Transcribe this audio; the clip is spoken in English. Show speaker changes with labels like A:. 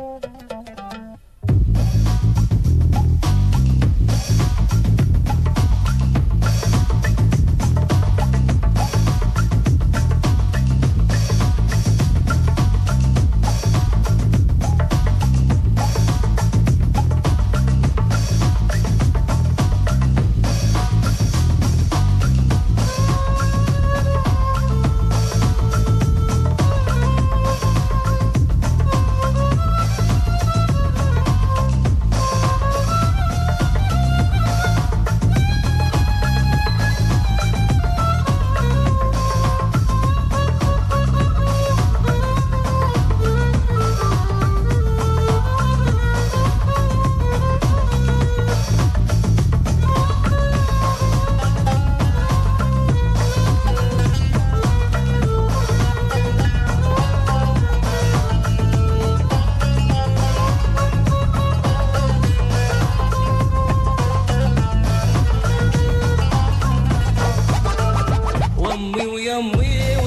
A: Bye. you, I'm with